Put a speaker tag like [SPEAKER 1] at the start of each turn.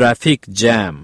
[SPEAKER 1] traffic jam.